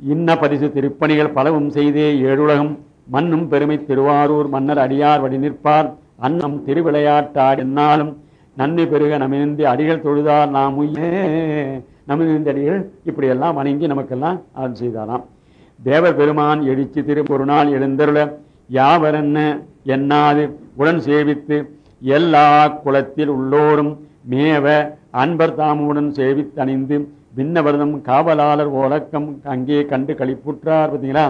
இன்ன பரிசு திருப்பணிகள் பலவும் செய்தே ஏழுலகம். மண்ணும் பெருமை திருவாரூர் மன்னர் அடியார் வழி நிற்பார். அன்னம் திருவிளையாட்டார் என்னாலும் நன்மை பெருக நமிழ்ந்து அடிகள் தொழுதார் நாம் உய்யே நமிழ்ந்த அடிகள் இப்படியெல்லாம் வணங்கி நமக்கெல்லாம் அருள் செய்தாராம். தேவர் பெருமான் எழுச்சி திருப்பொருநாள் எழுந்தருள யாவரென்ன என்னாது உடன் சேவித்து எல்லா குலத்தில் உள்ளோரும் மேவ அன்பர் தாமுடன் சேவித்தணிந்து விண்ணவர்தம் காவலாளர் ஓலக்கம் அங்கே கண்டு கழிப்புற்றார் பார்த்தீங்களா?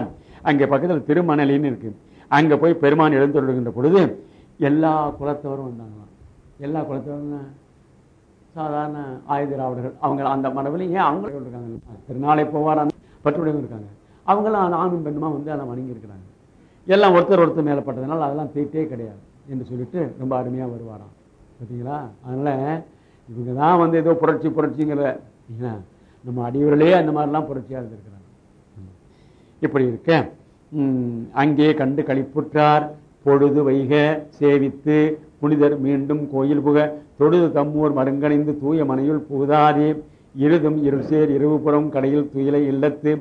அங்கே பக்கத்தில் திருமணலின்னு இருக்கு. அங்கே போய் பெருமான் எழுந்தருளுகின்ற பொழுது எல்லா குலத்தவரும் வந்தாங்களாம். எல்லா குலத்தவரும் சாதாரண ஆயுதிராவிடர்கள் அவங்க அந்த மரபில் ஏன் அவங்களும் இருக்காங்க? திருநாளை போவார்? பற்றுடையவங்க இருக்காங்க. அவங்களாம் ஆணும் பெண்ணுமா வந்து அதெல்லாம் வணங்கியிருக்கிறாங்க. எல்லாம் ஒருத்தர் ஒருத்தர் மேலப்பட்டதுனால அதெல்லாம் தீட்டே கிடையாது என்று சொல்லிட்டு ரொம்ப அருமையாக வருவாராம். பார்த்தீங்களா? அதனால இவங்க தான் வந்து ஏதோ புரட்சி புரட்சிங்கிற நம்ம அடிவர்களே அந்த மாதிரிலாம் புரட்சியாக இருந்திருக்கிறாங்க இப்படி இருக்க அங்கே கண்டு கழிப்புற்றார் பொழுது வைக சேவித்து. புனிதர் மீண்டும் கோயில் புக. தொழுது தம்மூர் மருங்கணிந்து தூய மனையுள் புகுதாதே. இருதும் இருசேர் இருவுபுறம் கடையில் துயிலை இல்லத்து.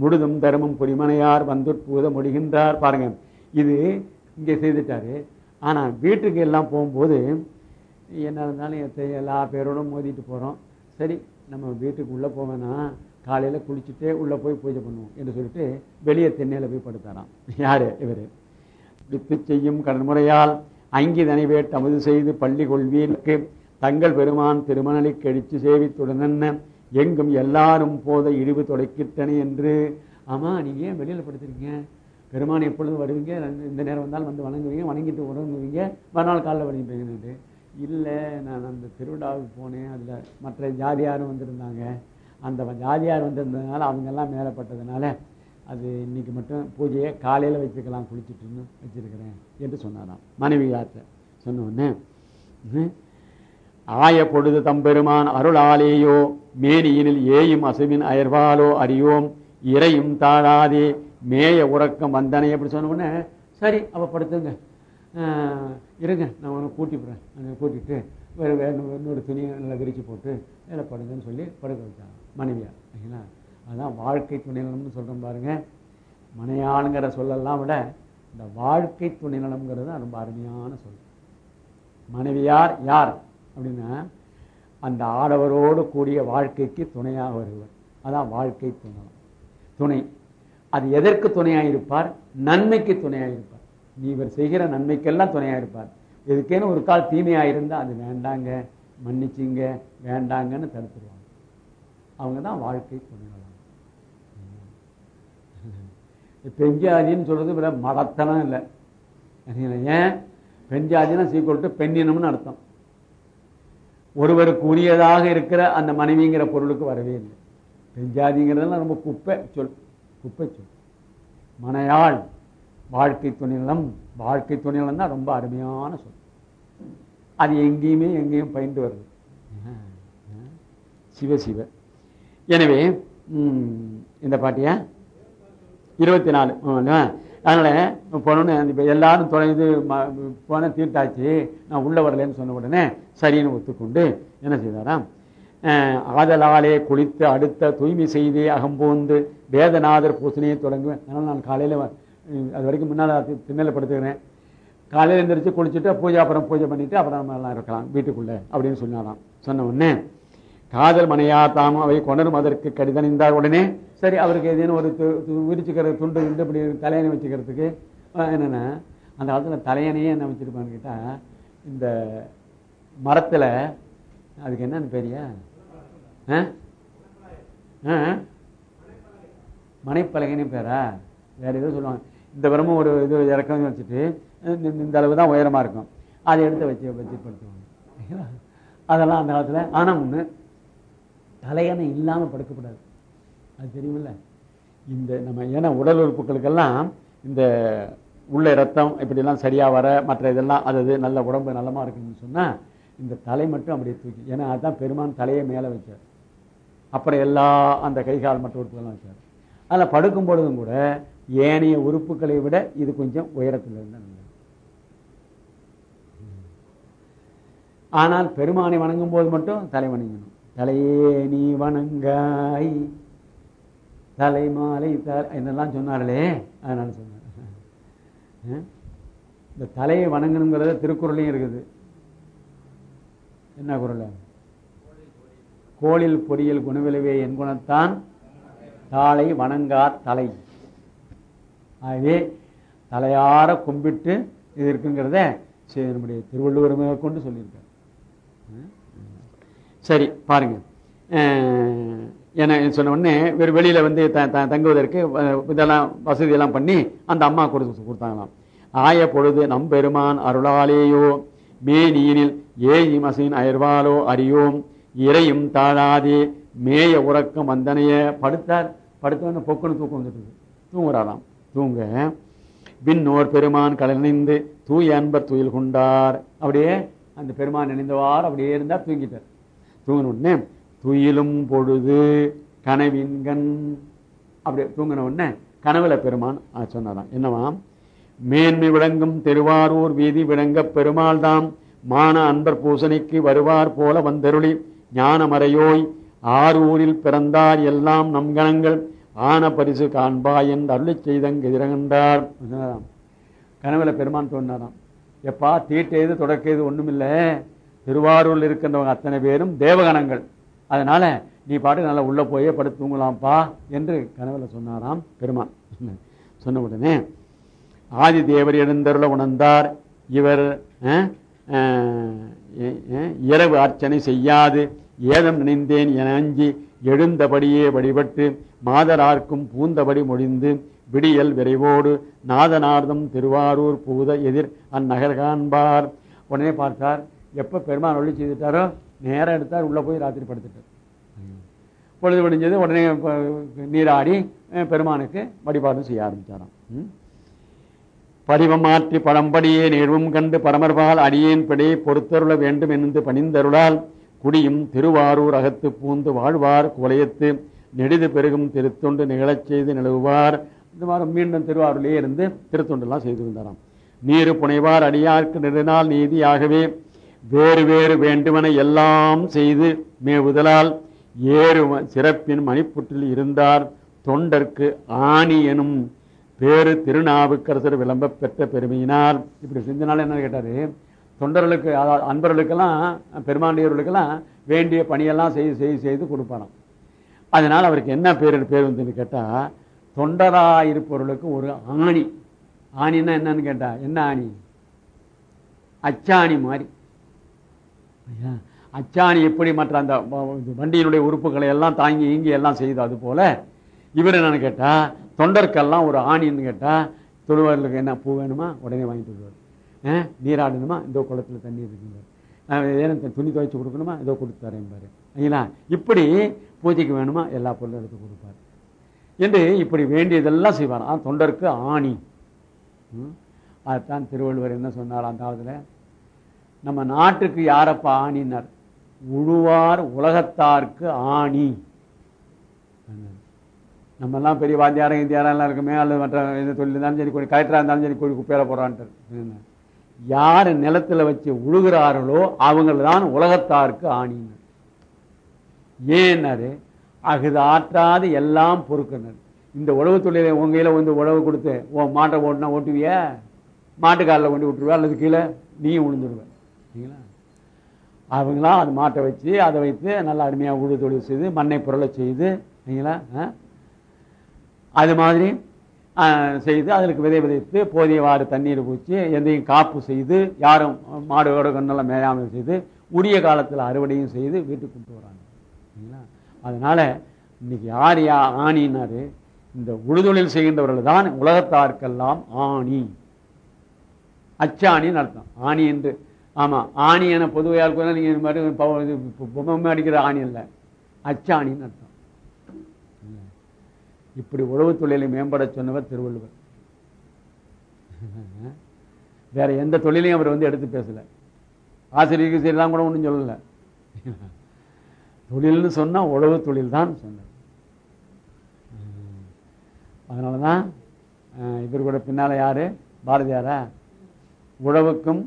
முழுதும் தருமம் பொறிமனையார் வந்து முடிகின்றார் பாருங்க இது இங்கே செய்துட்டாரு. ஆனால் வீட்டுக்கு எல்லாம் போகும்போது என்ன இருந்தாலும் எல்லா பேரோடும் மோதிட்டு போகிறோம் சரி நம்ம வீட்டுக்கு உள்ளே போவேனா காலையில் குளிச்சுட்டே உள்ளே போய் பூஜை பண்ணுவோம் என்று சொல்லிட்டு வெளியே தென்னையில் போய் படுத்தாராம். யார்? இவர். வித்து செய்யும் கடன்முறையால் அங்கிதனை வேட்டமது செய்து பள்ளி கொள்வீர்க்கு தங்கள் பெருமான் திருமணலை கழிச்சு சேவித்துடனென்ன எங்கும் எல்லாரும் போத இழிவு தொலைக்கிட்டன என்று. ஆமாம் நீ ஏன் வெளியில் படுத்துறீங்க பெருமான் எப்பொழுது வருவீங்க இந்த நேரம் வந்தாலும் வந்து வணங்குவீங்க வணங்கிட்டு உறங்குவீங்க மறுநாள் காலைல வணங்கிப்பீங்கன்னு. இல்லை நான் அந்த திருவிழாவுக்கு போனேன் அதில் மற்ற ஜாதியாரும் வந்திருந்தாங்க. அந்த ஜாதியார் வந்திருந்ததுனால அவங்கெல்லாம் மேலப்பட்டதுனால அது இன்னைக்கு மட்டும் பூஜையை காலையில் வச்சுக்கலாம் குளிச்சுட்டுன்னு வச்சிருக்கிறேன் என்று சொன்னாராம். மனைவி யார்கிட்ட சொன்னோடனே ம், ஆய பொழுது தம்பெருமான் அருளாலேயோ மேனியினில் ஏயும் அசுவின் அயர்வாலோ அறியோம் இறையும் தாழாதே மேய உறக்கம் வந்தனை அப்படி சொன்ன உடனே சரி அவள் படுத்துங்க. இருங்க நான் உனக்கு கூட்டி போகிறேன் கூட்டிகிட்டு வேறு வேறு இன்னொரு துணியை நல்லா விரிச்சு போட்டு வேலை படுங்கன்னு சொல்லி படுக்க வச்சாங்க மனைவியாக சரிங்களா? அதுதான் வாழ்க்கை துணைநலம்னு சொல்கிறோம் பாருங்கள் மனையாளுங்கிற சொல்லலாம் விட இந்த வாழ்க்கை துணைநலம்ங்கிறது தான் ரொம்ப அருமையான சொல். மனைவியார் யார் அப்படின்னா அந்த ஆடவரோடு கூடிய வாழ்க்கைக்கு துணையாக வருவர் அதான் வாழ்க்கை துணை துணை. அது எதற்கு துணையாக இருப்பார் நன்மைக்கு துணையாக இருப்பார் இவர் செய்கிற நன்மைக்கெல்லாம் துணையாக இருப்பார். எதுக்கேன்னு ஒரு கால் தீமையாக இருந்தால் அது வேண்டாங்க மன்னிச்சிங்க வேண்டாங்கன்னு தடுத்துருவாங்க. அவங்க தான் வாழ்க்கை துணைநலம் பெஞ்சாதின்னு சொல்றது விட மடத்தனம் இல்லை. ஏன்? பெஞ்சாதினா சீக்கிரட்டு பெண்ணினம்னு அர்த்தம். ஒருவருக்கு உரியதாக இருக்கிற அந்த மனைவிங்கிற பொருளுக்கு வரவே இல்லை. பெஞ்சாதிங்கிறதெல்லாம் ரொம்ப குப்பை சொல் குப்பை சொல். மனையாள். வாழ்க்கை துணிநிலம் வாழ்க்கை துணிநிலம் தான் ரொம்ப அருமையான சொல். அது எங்கேயுமே எங்கேயும் பயின்று வருது. சிவ சிவ. எனவே இந்த பாட்டியா? இருபத்தி நாலு அதனால் போனோன்னு இப்போ எல்லாரும் தொலைந்து போன தீர்த்தாச்சு நான் உள்ளே வரலன்னு சொன்ன உடனே சரின்னு ஒத்துக்கொண்டு என்ன செய்தாராம்? ஆதலாலே குளித்து அடுத்த தூய்மை செய்து அகம்போந்து வேதநாதர் பூசணையை தொடங்குவேன். அதனால் நான் காலையில் அது வரைக்கும் முன்னால் திண்ணையில் படுத்துக்கிறேன். காலையில் எழுந்திரிச்சு குளிச்சுட்டு பூஜை அப்புறம் பூஜை பண்ணிட்டு அப்புறம் நம்ம எல்லாம் இருக்கலாம் வீட்டுக்குள்ளே அப்படின்னு சொன்னாலாம் சொன்ன உடனே காதல் மனையா தாமும் அவை கொணரும் அதற்கு கடிதணிந்தார் உடனே. சரி அவருக்கு ஏதேனும் ஒரு து- விரிச்சுக்கிற துண்டு கிண்டு இப்படி தலையணை வச்சுக்கிறதுக்கு என்னென்ன? அந்த காலத்தில் தலையணையே என்ன வச்சுருப்பான்னு கேட்டால் இந்த மரத்தில் அதுக்கு என்னன்னு பெரியா மனைப்பலகைன்னு பேரா? வேறு ஏதோ சொல்லுவாங்க. இந்த பிரமும் ஒரு இது இறக்கம் வச்சுட்டு இந்த- அளவு தான் உயரமா இருக்கும். அதை எடுத்து வச்சு வச்சு படுத்துவாங்க அதெல்லாம் அந்த காலத்தில். ஆனால் ஒன்று தலையணை இல்லாமல் படுக்கக்கூடாது. அது தெரியுமில்ல? இந்த நம்ம ஏன்னா உடல் உறுப்புகளுக்கெல்லாம் இந்த உள்ள ரத்தம் இப்படிலாம் சரியாக வர மற்ற இதெல்லாம் அது நல்ல உடம்பு நல்லமாக இருக்குன்னு சொன்னால் இந்த தலை மட்டும் அப்படியே தூக்கி ஏன்னா அதுதான் பெருமான் தலையை மேலே வச்சார். அப்புறம் எல்லா அந்த கை கால் மற்ற உறுப்புகள்லாம் வச்சார். அதில் படுக்கும் பொழுதும் கூட ஏனைய உறுப்புகளை விட இது கொஞ்சம் உயரத்தில் இருந்தால் நல்லது ஆனால் பெருமானை வணங்கும் போது மட்டும் தலை வணங்கணும். தலையே நீ வணங்காய் தலை மாலை த இதெல்லாம் சொன்னார்களே அதனால சொன்னார். இந்த தலையை வணங்கணுங்கிறத திருக்குறளையும் இருக்குது. என்ன குறள்? கோளில் பொறியியல் குணவிளைவே என் குணத்தான். தாளை வணங்கார் தலை. ஆகவே தலையார கும்பிட்டு இது இருக்குங்கிறத சரி, நம்முடைய திருவள்ளுவர் கொண்டு சொல்லியிருக்கார். சரி பாருங்க. அஹ், என சொன்ன உடனே வேறு வெளியில வந்து த- த- தங்குவதற்கு இதெல்லாம் வசதியெல்லாம் பண்ணி அந்த அம்மா கொடுத்து கொடுத்தாங்களாம். ஆய பொழுது நம்பெருமான் அருளாலேயோ மேனீனில் ஏழி மசின் அயர்வாலோ அறியோம் இறையும் தாழாதே மேய உறக்கம் வந்தனைய படுத்தார். படுத்தவன பொக்குன்னு தூக்கம் வந்துட்டு தூங்குறாராம். தூங்க. பின்னோர் பெருமான் கலனிந்து தூய அன்பர் துயில் கொண்டார். அப்படியே அந்த பெருமான் நினைந்தவாறு அப்படியே இருந்தார் தூங்கிட்டார். தூங்கின உடனே துயிலும் பொழுது கனவின்கண். அப்படியே தூங்கின உடனே கனவுல பெருமான் ஆ, சொன்னாராம் என்னவாம் மேன்மை விளங்கும் திருவாரூர் வீதி விளங்க பெருமாள் தாம் மான அன்பர் பூசணிக்கு வருவார் போல வந்தருளி. ஞானமறையோய் ஆரூரில் பிறந்தார் எல்லாம் நம் கணங்கள். ஆன பரிசு காண்பாய் என்று அருளிச் செய்தங்க எதிரகண்டார் கனவுல பெருமான் தோன்றாராம் எப்பா தீட்டையது தொடக்கியது ஒன்றுமில்லை திருவாரூரில் இருக்கின்றவங்க அத்தனை பேரும் தேவகணங்கள். அதனால நீ பாட்டு நல்லா உள்ளே போயே படுத்து தூங்கலாம்ப்பா என்று கனவுல சொன்னாராம் பெருமான். சொன்ன உடனே ஆதி தேவர் எழுந்தருள உணர்ந்தார். இவர் இரவு அர்ச்சனை செய்யாது. ஏதம் நினைந்தேன் என அஞ்சி எழுந்தபடியே வழிபட்டு மாதரார்க்கும் பூந்தபடி முடிந்து விடியல் விரைவோடு நாதனார்தம் திருவாரூர் பூத எதிர் அந்நகர் காண்பார். உடனே பார்த்தார் எப்போ பெருமான் ஒளி செய்துட்டாரோ நேரம் எடுத்தார் உள்ளே போய் ராத்திரி படுத்துட்டார். பொழுது விடிஞ்சது உடனே நீராடி பெருமானுக்கு வழிபாடும் செய்ய ஆரம்பித்தாராம் ம். படிவம் மாற்றி பழம்படியே நிகழ்வும் கண்டு பரமர்பால் அடியேன் பிடை பொறுத்தருள வேண்டும் என்று பணிந்தருளால் குடியும் திருவாரூர் அகத்து பூந்து வாழ்வார் குலையத்து நெடிது பெருகும் திருத்தொண்டு நிகழச் செய்து நிலவுவார். இந்த மாதிரி மீண்டும் திருவாரூர்லேயே இருந்து திருத்தொண்டெல்லாம் செய்து வந்தாராம். நீர் புனைவார் அடியார்க்கு நெடுநாள் நீதியாகவே வேறு வேறு வேண்டுமென எல்லாம் செய்து மேவுதலால் ஏறு சிறப்பின் மணிப்புற்றில் இருந்தார். தொண்டர்க்கு ஆணி எனும் பேரு திருநாவுக்கரசர் விளம்ப பெற்ற பெருமையினார் இப்படி செஞ்சனால என்ன கேட்டாரு? தொண்டர்களுக்கு அதாவது அன்பர்களுக்கெல்லாம் பெருமாண்டியவர்களுக்கெல்லாம் வேண்டிய பணியெல்லாம் செய்து செய்து செய்து கொடுப்பாராம் அதனால் அவருக்கு என்ன பேர் பேர் வந்துன்னு கேட்டால் தொண்டராக இருப்பவர்களுக்கு ஒரு ஆணி. ஆணின்னா என்னன்னு கேட்டால் என்ன ஆணி? அச்சாணி மாதிரி அச்சாணி எப்படி மற்ற அந்த வண்டியினுடைய உறுப்புகளை எல்லாம் தாங்கி இங்கி எல்லாம் செய்து அது போல இவர் என்னன்னு கேட்டால் தொண்டர்க்கெல்லாம் ஒரு ஆணின்னு கேட்டால் தொழுவர்களுக்கு என்ன பூ வேணுமா? உடனே வாங்கிட்டு வருவார் நீராடணுமா இந்த குளத்துல தண்ணி இருக்குங்க. ஏன்னா துணி துவைச்சு கொடுக்கணுமா? இதோ கொடுத்து தரேன் பாரு. இப்படி பூஜைக்கு வேணுமா? எல்லா பொருளும் எடுத்து கொடுப்பார். என்று இப்படி வேண்டியதெல்லாம் செய்வார் ஆனால் தொண்டருக்கு ஆணி. ம். அதுதான் திருவள்ளுவர் என்ன சொன்னார் அந்த நம்ம நாட்டுக்கு யாரப்பா ஆணினார் உழுவார் உலகத்தார்க்கு ஆணி. நம்ம எல்லாம் பெரிய வாத்தியாரம் இந்தியாரெல்லாம் இருக்குமே அல்லது மற்ற எந்த தொழில் இருந்தாலும் சரி கோழி கலெக்டரா இருந்தாலும் சரி கோழி குப்பையில போகிறான்ட்டு யார் நிலத்தில் வச்சு உழுகிறார்களோ அவங்கள தான் உலகத்தாருக்கு ஆணினர். ஏன்னாரு அகுது ஆற்றாது எல்லாம் பொறுக்கினர். இந்த உழவு தொழிலை உங்க வந்து உழவு கொடுத்து ஓ மாட்டை ஓட்டினா ஓட்டுவிய? மாட்டுக்காலில் கொண்டு விட்டுருவா அல்லது கீழே நீயும் விழுந்துடுவ சரிங்களா அவங்களாம் அது மாட்டை வச்சு அதை வைத்து நல்லா அருமையாக உழு தொழில் செய்து மண்ணை புரள செய்து சரிங்களா ஆ? அது மாதிரி செய்து அதற்கு விதை விதைத்து போதியவாறு தண்ணீர் பூச்சி எதையும் காப்பு செய்து யாரும் மாடோட கண்ணெல்லாம் மேயாமல் செய்து உரிய காலத்தில் அறுவடையும் செய்து வீட்டுக்கு கொண்டு வராங்க. சரிங்களா? அதனால் இன்னைக்கு யார் யா ஆணினாரு இந்த உழுதொழில் செய்கின்றவர்கள் தான் உலகத்தார்க்கெல்லாம் ஆணி. அச்சாணின்னு அர்த்தம். ஆணி என்று ஆமாம் ஆணி என பொதுவையால் கூட இது மாதிரி பொம்மை அடிக்கிற ஆணி இல்லை அச்சாணின்னு அர்த்தம். இப்படி உழவு தொழிலை மேம்பட சொன்னவர் திருவள்ளுவர். வேற எந்த தொழிலையும் அவர் வந்து எடுத்து பேசல. ஆசிரியருக்கு சரிதான் கூட ஒன்றும் சொல்லல. தொழில்னு சொன்னா உழவு தொழில் தான் சொன்னார். அதனால தான் இவர் கூட பின்னால யாரு? பாரதியாரா? உழவுக்கும்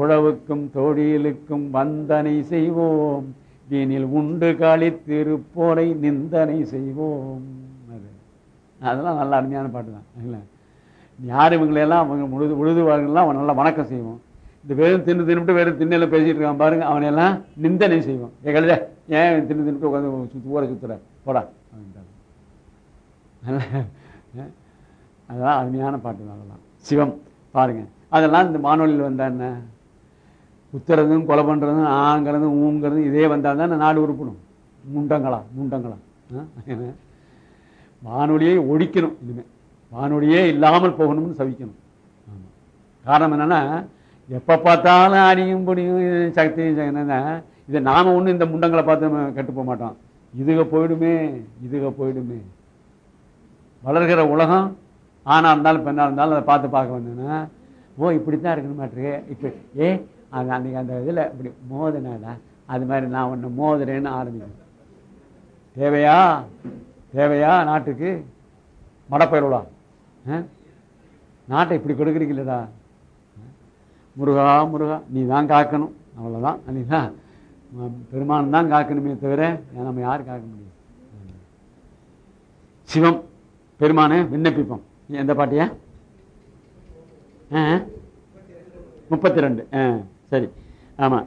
உழவுக்கும் தொழிலுக்கும் வந்தனை செய்வோம். வீணில் உண்டு களித்திருப்போரை நிந்தனை செய்வோம். அதெல்லாம் நல்ல அருமையான பாட்டு தான். இல்லை? யார் இவங்களையெல்லாம் அவங்க முழுது உழுதுவார்கள்லாம் அவன் நல்லா வணக்கம் செய்வோம் இந்த வெறும் தின்னு தின்னுட்டு வெறும் திண்ணையில் பேசிட்டு இருக்கான் பாருங்க அவனையெல்லாம் நிந்தனை செய்வோம் ஏ கழுத ஏன் தின்னு தின்னுட்டு உட்காந்து சுத்து ஊரை சுற்றுற போடா. அதெல்லாம் அருமையான பாட்டு தான் அதெல்லாம். சிவம் பாருங்க. அதெல்லாம் இந்த வானொலியில் வந்தா என்ன? குத்துறதும் கொலை பண்ணுறதும் ஆங்கிறதும் ஊங்கிறதும் இதே வந்தால் தான் நாடு உருப்படும். முண்டங்களா முண்டங்களா. வானொலியை ஒழிக்கணும் இனிமேல் வானொலியே இல்லாமல் போகணும்னு சவிக்கணும். ஆமாம் காரணம் என்னென்னா எப்போ பார்த்தாலும் அணியும் பொடியும் சக்தி என்னென்னா இதை நாம் ஒன்றும் இந்த முண்டங்களை பார்த்து நம்ம கெட்டு போக மாட்டோம். இதுக போயிடுமே இதுக போயிடுமே. வளர்கிற உலகம் ஆனா இருந்தாலும் பெண்ணாக இருந்தாலும் அதை பார்த்து பார்க்க வந்தேன்னா ஓ இப்படித்தான் தான் இருக்கணுமாட்டிருக்கு. இப்போ ஏ அது அன்னைக்கு அந்த இதில் இப்படி மோதினாடா அது மாதிரி நான் ஒன்று மோதுறேன்னு ஆரம்பிக்கிறேன் தேவையா? தேவையா நாட்டுக்கு? மடப்பயிரோடா? நாட்டை இப்படி கொடுக்குறீங்களடா? முருகா முருகா நீ தான் காக்கணும். அவ்வளோதான் இல்லைங்களா பெருமான் தான் காக்கணுமே தவிர நம்ம யார் காக்க முடியும் சிவம் பெருமானு விண்ணப்பிப்போம். எந்த பாட்டியா? முப்பத்தி ரெண்டு. சரி. ஆமாம்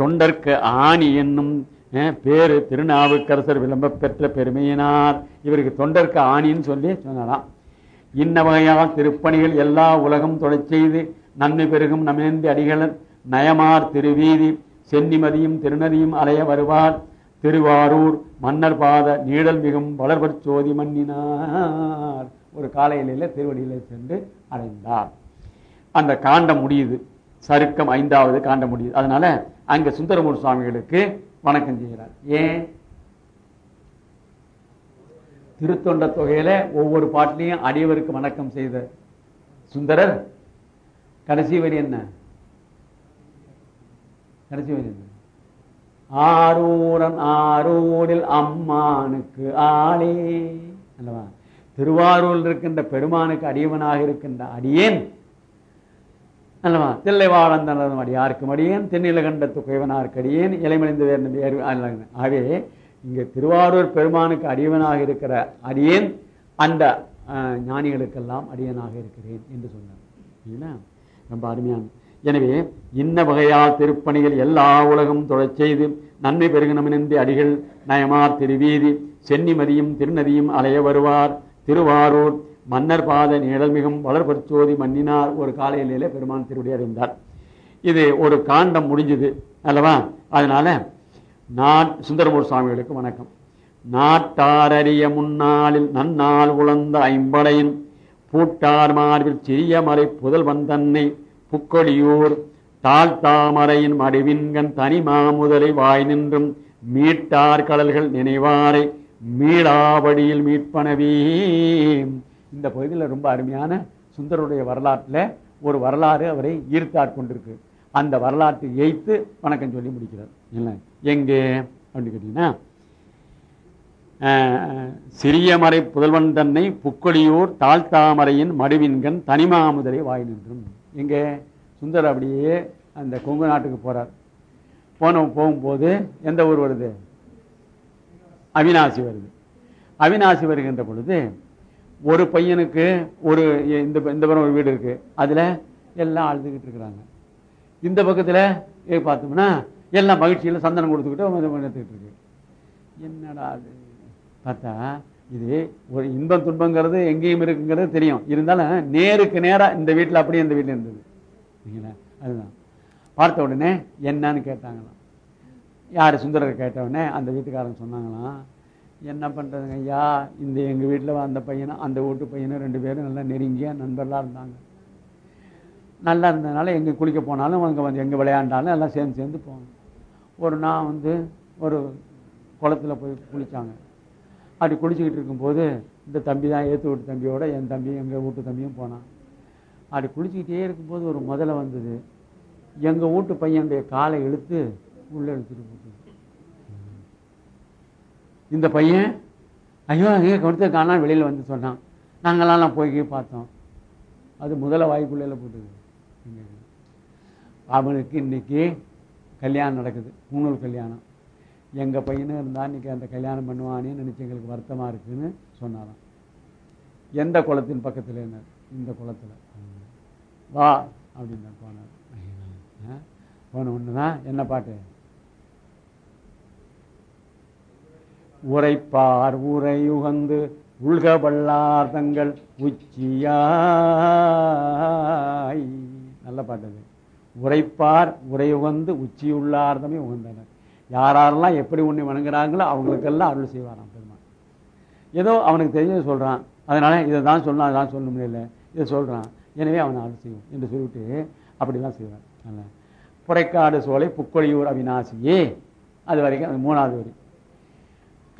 தொண்டர்க்கு ஆணி என்னும் பேரு திருநாவுக்கரசர் விளம்ப பெற்ற பெருமையினார். இவருக்கு தொண்டர்க்கு ஆணின்னு சொல்லி சொன்னாராம் இன்ன வகையால் திருப்பணிகள் எல்லா உலகம் தொலைச் செய்து நன்மை பெருகும் நமேந்தி அடிகளர் நயமார் திருவீதி சென்னிமதியும் திருநதியும் அலைய வருவார். திருவாரூர் மன்னர் பாத நீடல் மிகும் வளர்பற் சோதி மன்னினார். ஒரு காலையில திருவடியில சென்று அடைந்தார். அந்த காண்டம் முடியுது. சருக்கம் ஐந்தாவது காண்ட முடியுது அதனால அங்க சுந்தரமூர் சுவாமிகளுக்கு வணக்கம் செய்கிறார். ஏன்? திருத்தொண்ட தொகையில ஒவ்வொரு பாட்டிலையும் அடியவருக்கு வணக்கம் செய்த சுந்தரர் கடைசி வரி என்ன? கடைசி வரி என்ன? ஆரூரன் ஆரூரில் அம்மானுக்கு ஆளே. அல்லவா? திருவாரூரில் இருக்கின்ற பெருமானுக்கு அடியவனாக இருக்கின்ற அடியேன் அல்லவா? தில்லைவாழந்தனதும் அடியாருக்கும் அடியேன் தென்னிலகண்ட துகைவனாருக்கு அடியேன்? இலைமணிந்து வேறு வேறு ஆகவே இங்கே திருவாரூர் பெருமானுக்கு அடியவனாக இருக்கிற அடியேன் அந்த ஞானிகளுக்கெல்லாம் அடியனாக இருக்கிறேன் என்று சொன்னார். இல்லைங்களா? ரொம்ப அருமையான. எனவே இன்ன வகையால் திருப்பணிகள் எல்லா உலகம் தொழச் செய்து நன்மை பெருகணமினந்தி அடிகள் நயமார் திருவீதி சென்னிமதியும் திருநதியும் அலைய வருவார். திருவாரூர் மன்னர் பாத நிழல்மிகும் வளர்பற்சோதி மன்னினார் ஒரு காலையிலே பெருமான் திருவடி அறிந்தார் இது ஒரு காண்டம் முடிஞ்சது அல்லவா? அதனால நான் சுந்தரமூர் சுவாமிகளுக்கு வணக்கம். நாட்டாரறிய முன்னாளில் நன்னால் உழந்த ஐம்படையின் பூட்டார் மார்பில் சிறிய மறை வந்தன்னை தன்னை புக்கொடியூர் தாழ்த்தாமரையின் மடுவின்கண் தனி மாமுதலை வாய் நின்றும் மீட்டார் கடல்கள் நினைவாரை மீளாவடியில் மீட்பனவே இந்த பகுதியில் ரொம்ப அருமையான சுந்தருடைய வரலாற்றில் ஒரு வரலாறு அவரை ஈர்த்தாற் கொண்டிருக்கு. அந்த வரலாற்றை எய்த்து வணக்கம் சொல்லி முடிக்கிறார். இல்லை எங்கே? அப்படின்னு கேட்டீங்கன்னா சிறிய மறை புதல்வன் தன்னை புக்கொழியூர் தாழ்த்தாமரையின் மடுவின்கண் தனிமாமுதலை வாய் நின்றும். எங்கே? சுந்தர் அப்படியே அந்த கொங்கு நாட்டுக்கு போகிறார் போன போகும்போது எந்த ஊர் வருது? அவினாசி வருது. அவினாசி வருகின்ற பொழுது ஒரு பையனுக்கு ஒரு இந்த இந்த பக்கம் ஒரு வீடு இருக்கு. அதுல எல்லாம் அழுதுகிட்டு இருக்கிறாங்க. இந்த பக்கத்துல பார்த்தோம்னா எல்லாம் மகிழ்ச்சியில சந்தனம் கொடுத்துக்கிட்டு நடத்திக்கிட்டு இருக்கு. என்னடா அது? பார்த்தா இது ஒரு இன்பம் துன்பங்கிறது எங்கேயும் இருக்குங்கிறது தெரியும். இருந்தாலும் நேருக்கு நேராக இந்த வீட்டில் அப்படியே இந்த வீட்டில் இருந்தது. சரிங்களா அதுதான். பார்த்த உடனே என்னன்னு கேட்டாங்களாம். யார் சுந்தரர் கேட்ட உடனே அந்த வீட்டுக்காரங்க சொன்னாங்களாம் என்ன பண்ணுறதுங்க ஐயா இந்த எங்கள் வீட்டில் அந்த பையனும் அந்த வீட்டு பையனும் ரெண்டு பேரும் நல்லா நெருங்கிய நண்பர்களாக இருந்தாங்க. நல்லா இருந்ததுனால எங்கே குளிக்க போனாலும் அங்கே வந்து எங்கே விளையாண்டாலும் எல்லாம் சேர்ந்து சேர்ந்து போவோம் ஒரு நான் வந்து ஒரு குளத்துல போய் குளிச்சாங்க. அப்படி குளிச்சுக்கிட்டு இருக்கும்போது இந்த தம்பி தான் ஏற்று வீட்டு தம்பியோட என் தம்பி எங்கள் வீட்டு தம்பியும் போனான் அப்படி குளிச்சுக்கிட்டே இருக்கும்போது ஒரு முதல்ல வந்தது. எங்கள் வீட்டு பையனுடைய காலை இழுத்து உள்ளே இழுத்துட்டு போட்டு இந்த பையன் ஐயோ அங்கே கொடுத்த காணா வெளியில் வந்து சொன்னான். நாங்களாம் போய் பார்த்தோம். அது முதல்ல வாய்க்குள்ளே போட்டுது. அவனுக்கு இன்னைக்கு கல்யாணம் நடக்குது. மூணூர் கல்யாணம். எங்கள் பையனும் இருந்தால் இன்னைக்கு அந்த கல்யாணம் பண்ணுவானேன்னு நினச்சி எங்களுக்கு வருத்தமாக இருக்குதுன்னு சொன்னாராம். எந்த குளத்தின் பக்கத்தில் என்ன? இந்த குளத்தில். வா அப்படின்னு போனார். போன ஒன்று தான் என்ன பாட்டு? உரைப்பார் உரையுகந்து உள்க வல்லார் தங்கள் உச்சியாய். நல்ல பாட்டது உரைப்பார் உரையுகந்து உச்சியுள்ளார் தமே உகந்தனர். யாரெல்லாம் எப்படி உன்னை வணங்குறாங்களோ அவங்களுக்கெல்லாம் அருள் செய்வாராம் பெருமான். ஏதோ அவனுக்கு தெரிஞ்சதை சொல்கிறான் அதனால இதை தான் சொல்லணும் அதான் சொல்லணும்னு இல்லை இதை சொல்கிறான் எனவே அவனை அருள் செய்வோம் என்று சொல்லிவிட்டு அப்படிலாம் செய்வான். புறைக்காடு சோலை புக்கொழியூர் அவிநாசியே. அது வரைக்கும் அது மூணாவது வரி.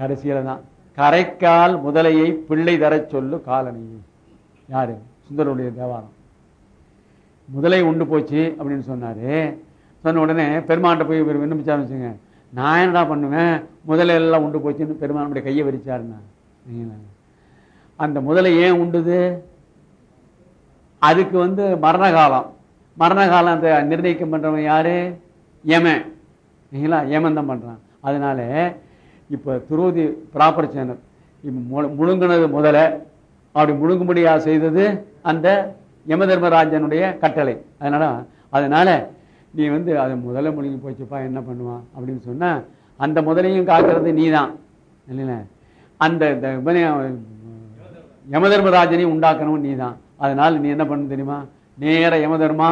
கடைசியில தான் கரைக்கால் முதலையை பிள்ளை தரச் சொல்லு காலனி. யாரு? சுந்தரனுடைய தேவாரம். முதலை உண்டு போச்சு அப்படின்னு சொன்னாரு. சொன்ன உடனே பெருமாண்ட போய் இவர் வச்சுங்க நான் என்னடா பண்ணுவேன்? முதலை எல்லாம் உண்டு போச்சுன்னு பெருமானுடைய கையை விரிச்சாருண்ணா அந்த முதலை ஏன் உண்டுது? அதுக்கு வந்து மரண காலம் மரண காலம் அந்த நிர்ணயிக்க பண்றவன் யாரு? யமன். இல்லைங்களா யமன் தான் பண்றான். அதனால இப்போ துருவதி ப்ராப்பர் சேனல் இப்ப முழுங்கினது முதல்ல அப்படி முழுங்கும்படியா செய்தது அந்த யமதர்மராஜனுடைய கட்டளை. அதனால அதனால நீ வந்து அது முதல்ல முழுங்கி போச்சுப்பா என்ன பண்ணுவான் அப்படின்னு சொன்னால் அந்த முதலையும் காக்கிறது நீதான். இல்லைங்களா அந்த யமதர்மராஜனையும் உண்டாக்கணும் நீ தான் அதனால் நீ என்ன பண்ண தெரியுமா? நேர யமதர்மா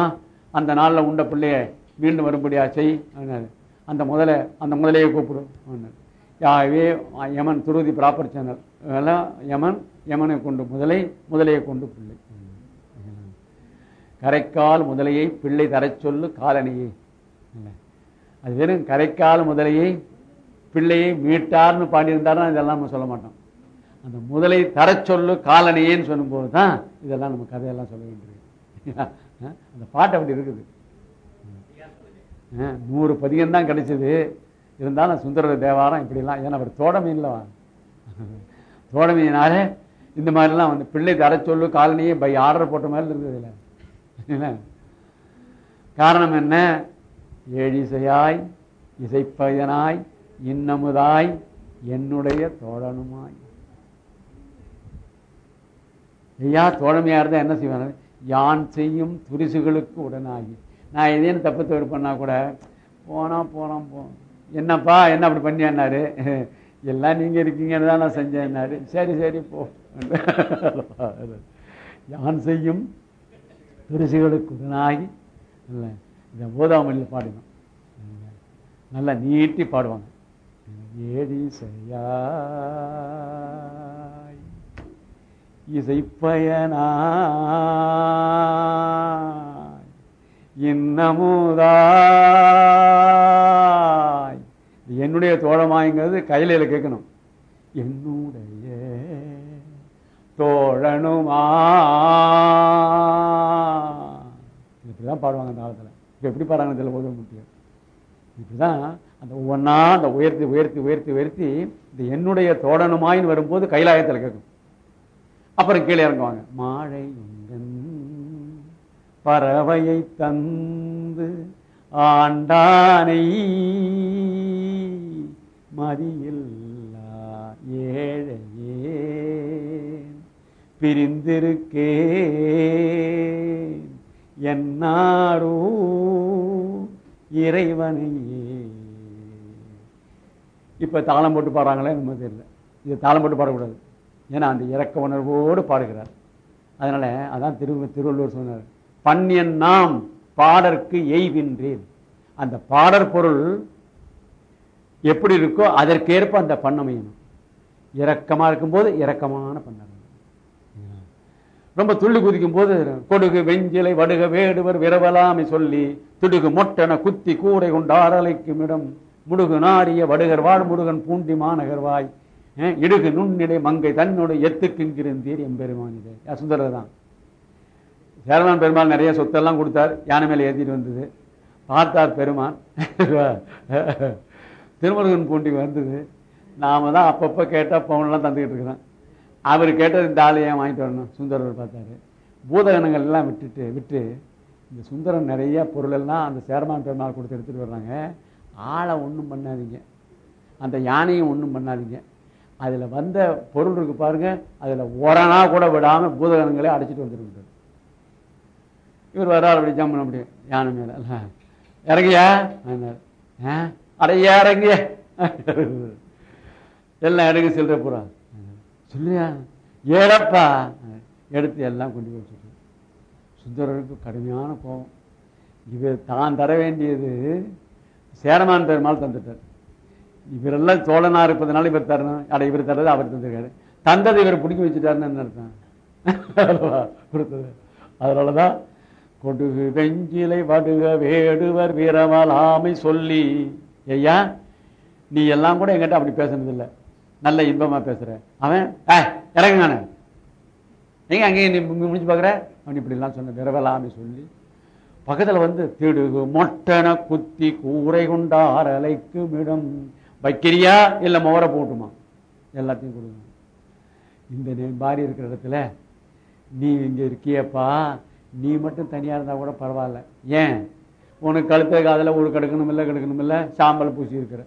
அந்த நாளில் உண்ட பிள்ளைய மீண்டும் வரும்படியா செய் அப்படின்னாரு. அந்த முதலை அந்த முதலையை கூப்பிடும் யாவே யமன் துருதி ப்ராப்பர் சேனல் இதெல்லாம் யமன் யமனை கொண்டு முதலை முதலையை கொண்டு பிள்ளை. கரைக்கால் முதலையை பிள்ளை தரச் சொல்லு காலனியை அது வெறும் கரைக்கால் முதலையை பிள்ளையை மீட்டார்னு பாண்டியிருந்தாருன்னா இதெல்லாம் நம்ம சொல்ல மாட்டோம். அந்த முதலை தரச் சொல்லு காலனியேன்னு சொல்லும்போது தான் இதெல்லாம் நம்ம கதையெல்லாம் சொல்ல வேண்டியது அந்த பாட்டு அப்படி இருக்குது. நூறு பதிகம் தான் கிடைச்சது. இருந்தாலும் சுந்தர தேவாரம் இப்படிலாம். ஏன்னா அவர் தோடமீன்லவா தோடமீனால இந்த மாதிரிலாம் வந்து பிள்ளை தர சொல்லு காலனியே பை ஆர்டர் போட்ட மாதிரி இருந்தது இல்லை. என்ன? காரணம் என்ன? ஏழிசையாய் இசைப்பயனாய் இன்னமுதாய் என்னுடைய தோழனுமாய். ஐயா தோழமையாக இருந்தால் என்ன செய்வாங்க யான் செய்யும் துரிசுகளுக்கு உடனாகி. நான் எதேன்னு தப்பு தவறு பண்ணால் கூட போனால் போறான் போ. என்னப்பா என்ன அப்படி பண்ணியான்னாரு? எல்லாம் நீங்க இருக்கீங்கன்னு தான் நான் செஞ்சேன்னாரு. சரி சரி போ. யான் செய்யும்? துரிசுகளுக்கு உடனாகி இல்லை இந்த ஓதாமொழியில் பாடினோம். நல்லா நீட்டி பாடுவாங்க. ஏடி இசைப்பயனாய். இசைப்பயனா இன்னமுதா என்னுடைய தோழமாய்ங்கிறது கையிலையில் கேட்கணும். என்னுடைய தோழனுமா? இப்படிதான் பாடுவாங்க அந்த காலத்தில். இப்போ எப்படி பாடுறாங்க இதில் போதும் முக்கியம் இப்படிதான் அந்த ஒவ்வொன்றா அந்த உயர்த்தி உயர்த்தி உயர்த்தி உயர்த்தி இந்த என்னுடைய தோழனுமாயின்னு வரும்போது கைலாயத்தில் கேட்கும் அப்புறம் கீழே இறங்குவாங்க. மாழை பறவையை தந்து ஆண்டானை மதியில்லா ஏழையே பிரிந்திருக்கேன். என்னாரோ இறைவனையே. இப்போ தாளம் போட்டு பாடுறாங்களே நம்ம தெரியல. இது தாளம் போட்டு பாடக்கூடாது. ஏன்னா அந்த இறக்க உணர்வோடு பாடுகிறார். அதனால் அதான் திரு திருவள்ளுவர் சொன்னார். பன்னியன் நாம் பாடற்கு எய்வின்றேன். அந்த பாடற் பொருள் எப்படி இருக்கோ அதற்கேற்ப அந்த பண்ணமையணும் இரக்கமாக இருக்கும்போது இரக்கமான பண்ணணும் ரொம்ப துள்ளி குதிக்கும் போது கொடுகு வெஞ்சிலை வடுக வேடுவர் விரவலாமை சொல்லி துடுகு மொட்டன குத்தி கூடை கொண்டாரலைக்கும் இடம் முடுகு நாரிய வடுகர் வாழ் முருகன் பூண்டி மாநகர்வாய் இடுகு நுண்ணிடை மங்கை தன்னோட எத்துக்குங்கிருந்தீர் எம்பெருமானிதே யா, சுந்தரர் தான். சேரலான் பெருமாள் நிறைய சொத்தெல்லாம் கொடுத்தார். யானை மேலே ஏற்றிட்டு வந்தது. பார்த்தார் பெருமான். திருமருகன் பூண்டி வந்தது. நாம தான் அப்பப்போ கேட்டால் பவுன்லாம் தந்துக்கிட்டு இருக்கிறோம். அவர் கேட்டது இந்த ஆளு ஏன் வாங்கிட்டு வரணும்? சுந்தரர் பார்த்தாரு. பூதகணங்கள் எல்லாம் விட்டுட்டு விட்டு இந்த சுந்தரன் நிறைய பொருள் எல்லாம் அந்த சேரமான் பெருமாள் கொடுத்து எடுத்துட்டு வர்றாங்க. ஆளை ஒன்றும் பண்ணாதீங்க. அந்த யானையும் ஒன்றும் பண்ணாதீங்க. அதில் வந்த பொருள் இருக்கு பாருங்க. அதில் ஒரணா கூட விடாமல் பூதகணங்களே அடைச்சிட்டு வந்துருக்கு இவர் வர்றார் அப்படி ஜம்மன் அப்படி யானை மேலே. இறங்கியா? ஆ, அடைய இறங்கிய எல்லாம் இறங்கி சில்லற போறா சொல்லியா ஏறப்பா. எடுத்து எல்லாம் கொண்டு போய் வச்சுட்டு. சுந்தரருக்கு கடுமையான கோபம். இவர் தான் தர வேண்டியது சேரமான் பெருமாள் தந்துட்டார். இவரெல்லாம் சோழனா இருப்பதனால இவர் தரணும். அட இவர் தர்றது அவர் தந்திருக்காரு. தந்ததை இவர் பிடிக்க வச்சுட்டாருன்னு என்ன அர்த்தம்? அதனாலதான் கொடுகு வெஞ்சிலை வடுக வேடுவர் வீரமலாமை சொல்லி ஐயா நீ எல்லாம் கூட எங்கிட்ட அப்படி பேசுனதில்லை. நல்ல இன்பமா பேசுற. அவன் ஏய், நீங்க எங்க அங்கேயும் நீ முடிச்சு பாக்குற? அவன் இப்படிலாம் சொன்ன விரவலாமே சொல்லி பக்கத்தில் வந்து திடுகு மொட்டன குத்தி கூரை கொண்டார் அலைக்கும் இடம் வைக்கிறியா? இல்லை மோர போட்டுமா? எல்லாத்தையும் கொடுங்க. இந்த பாரி இருக்கிற இடத்துல நீ இங்கே இருக்கியப்பா. நீ மட்டும் தனியாக இருந்தால் கூட பரவாயில்ல. ஏன்? உனக்கு கழுத்த காதில் ஊடு கடுக்கணும் இல்லை கடுக்கணும் இல்லை சாம்பல் பூசி இருக்கிற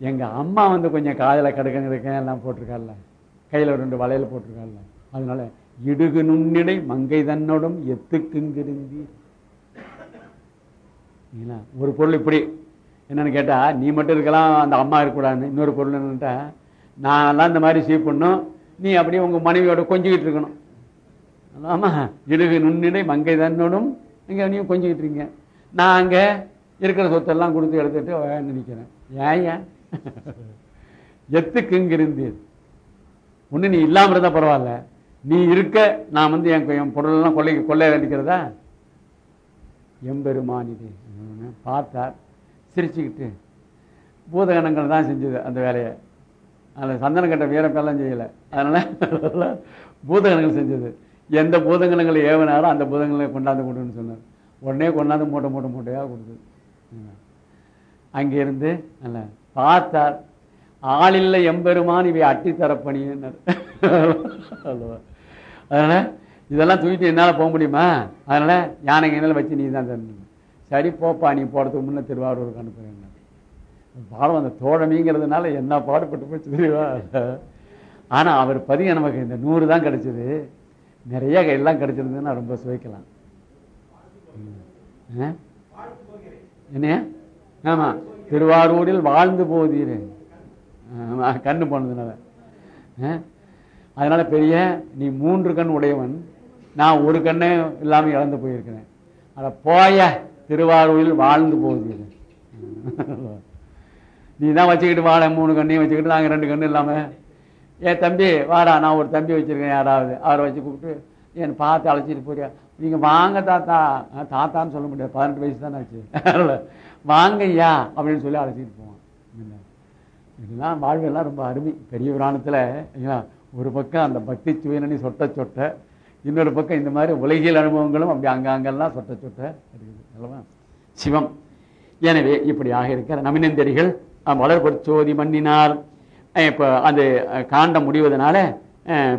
எங்கள் எங்க அம்மா வந்து கொஞ்சம் காதில் கடுக்கணும் இருக்கேன் எல்லாம் போட்டிருக்காள்ல. கையில் ரெண்டு வளையல் போட்டிருக்காள்ல. அதனால இடுகு நுண்ணிடை மங்கை தன்னோடும் எத்துக்குங்கிருந்தி ஒரு பொருள் இப்படி. என்னன்னு கேட்டால் நீ மட்டும் இருக்கலாம் அந்த அம்மா இருக்கக்கூடாதுன்னு. இன்னொரு பொருள் என்னன்ட்டா நான்லாம் இந்த மாதிரி சீப் பண்ணும். நீ அப்படியே உங்க மனைவியோட கொஞ்சிக்கிட்டு இருக்கணும். ஆமா. இடுகு நுண்ணிடை மங்கை தன்னோடும் நீங்கள் நீ கொஞ்சிக்கிட்டு இருக்கீங்க. நான் அங்க இருக்கிற சொத்தெல்லாம் கொடுத்து எடுத்துட்டு நினைக்கிறேன் ஏன் ஏன்? எத்துக்கு இங்கிருந்து ஒண்ணு நீ இல்லாம இருந்தா பரவாயில்ல. நீ இருக்க நான் வந்து என் என் பொருளெல்லாம் கொள்ளை கொள்ளை அடிக்கிறதா எம்பெருமானிது பார்த்தார். சிரிச்சுக்கிட்டு பூதகணங்கள் தான் செஞ்சது அந்த வேலையை. அதில் சந்தனம் கட்ட வீரப்பெல்லாம் செய்யலை. அதனால பூதகணங்கள் செஞ்சது. எந்த பூதங்கலங்களை ஏவினாரோ அந்த பூதங்களை கொண்டாந்து கொடுன்னு சொன்னார். உடனே கொண்டாந்து மூட்டை மூட்டை மூட்டையாக கொடுக்குது அங்கிருந்து அல்ல பார்த்தார். ஆளில்லை எம்பெருமான் இவை அட்டித்தரப்பணியினர் அல்லவா? அதனால இதெல்லாம் தூக்கிட்டு என்னால் போக முடியுமா? அதனால யானைங்க என்னால் வச்சு நீ தான் தரணும். சரி போப்பா நீ போறதுக்கு முன்னே திருவாரூருக்கு அனுப்புறேன் பாடம் அந்த தோழமைங்கிறதுனால என்ன பாடுபட்டு போச்சு தெரியுமா? ஆனால் அவர் பதிக நமக்கு இந்த நூறு தான் கிடைச்சது. நிறைய கையெல்லாம் கிடைச்சிருந்ததுன்னா ரொம்ப சுவைக்கலாம். என்ன ஆ? ஆமா. திருவாரூரில் வாழ்ந்து போதீரு. ஆமாம் கண்ணு போனதுனால. ஆ? அதனால பெரிய நீ மூன்று கண் உடையவன். நான் ஒரு கண்ணே இல்லாமல் இழந்து போயிருக்கிறேன். அட போய திருவாரூரில் வாழ்ந்து போகுது நீ தான் வச்சுக்கிட்டு வாழ மூணு கண்ணையும் வச்சுக்கிட்டு நாங்கள் ரெண்டு கண்ணு இல்லாமல் ஏ தம்பி வாடா நான் ஒரு தம்பி வச்சுருக்கேன் யாராவது அவரை வச்சு கூப்பிட்டு என் பார்த்து அழைச்சிட்டு போறியா? நீங்கள் வாங்க தாத்தா. தாத்தான்னு சொல்ல முடியாது. பதினெட்டு வயசு தானே ஆச்சு. வாங்க ஐயா அப்படின்னு சொல்லி அழைச்சிட்டு போவான். இதெல்லாம் வாழ்வெல்லாம் ரொம்ப அருமை. பெரிய புராணத்தில் ஐயா, ஒரு பக்கம் அந்த பக்தி சுயனி சொட்ட சொட்ட இன்னொரு பக்கம் இந்த மாதிரி உலகியல் அனுபவங்களும் அப்படி அங்கங்கெல்லாம் சொட்ட சொட்ட இருக்குது. அல்லவா? சிவம். எனவே இப்படியாக இருக்கிற நமினந்தடிகள் வளர்பொற்சோதி மன்னினார். இப்போ அது காண்டம் முடிவதனால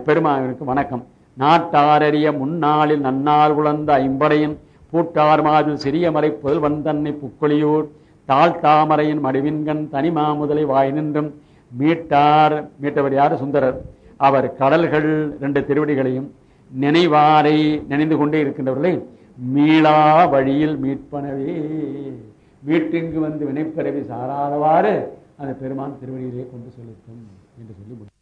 பெருமாவிற்கு வணக்கம். நாட்டாரறிய முன்னாளில் நன்னார் உழந்த ஐம்படையின் பூட்டார் மாதில் சிறிய மறை புதல் வந்தன்னை புக்கொழியூர் தாழ் தாமரையின் மடிவின்கண் தனிமா முதலை வாய் நின்றும் மீட்டார் மீட்டவர் யார்? சுந்தரர். அவர் கடல்கள் ரெண்டு திருவடிகளையும் நினைவாரை நினைந்து கொண்டே இருக்கின்றவர்களை மீளா வழியில் மீட்பனவே. மீட்டிங்கு வந்து வினைப்பறவை சாராதவாறு அந்த பெருமான் திருவடியிலே கொண்டு செலுத்தும் என்று சொல்லி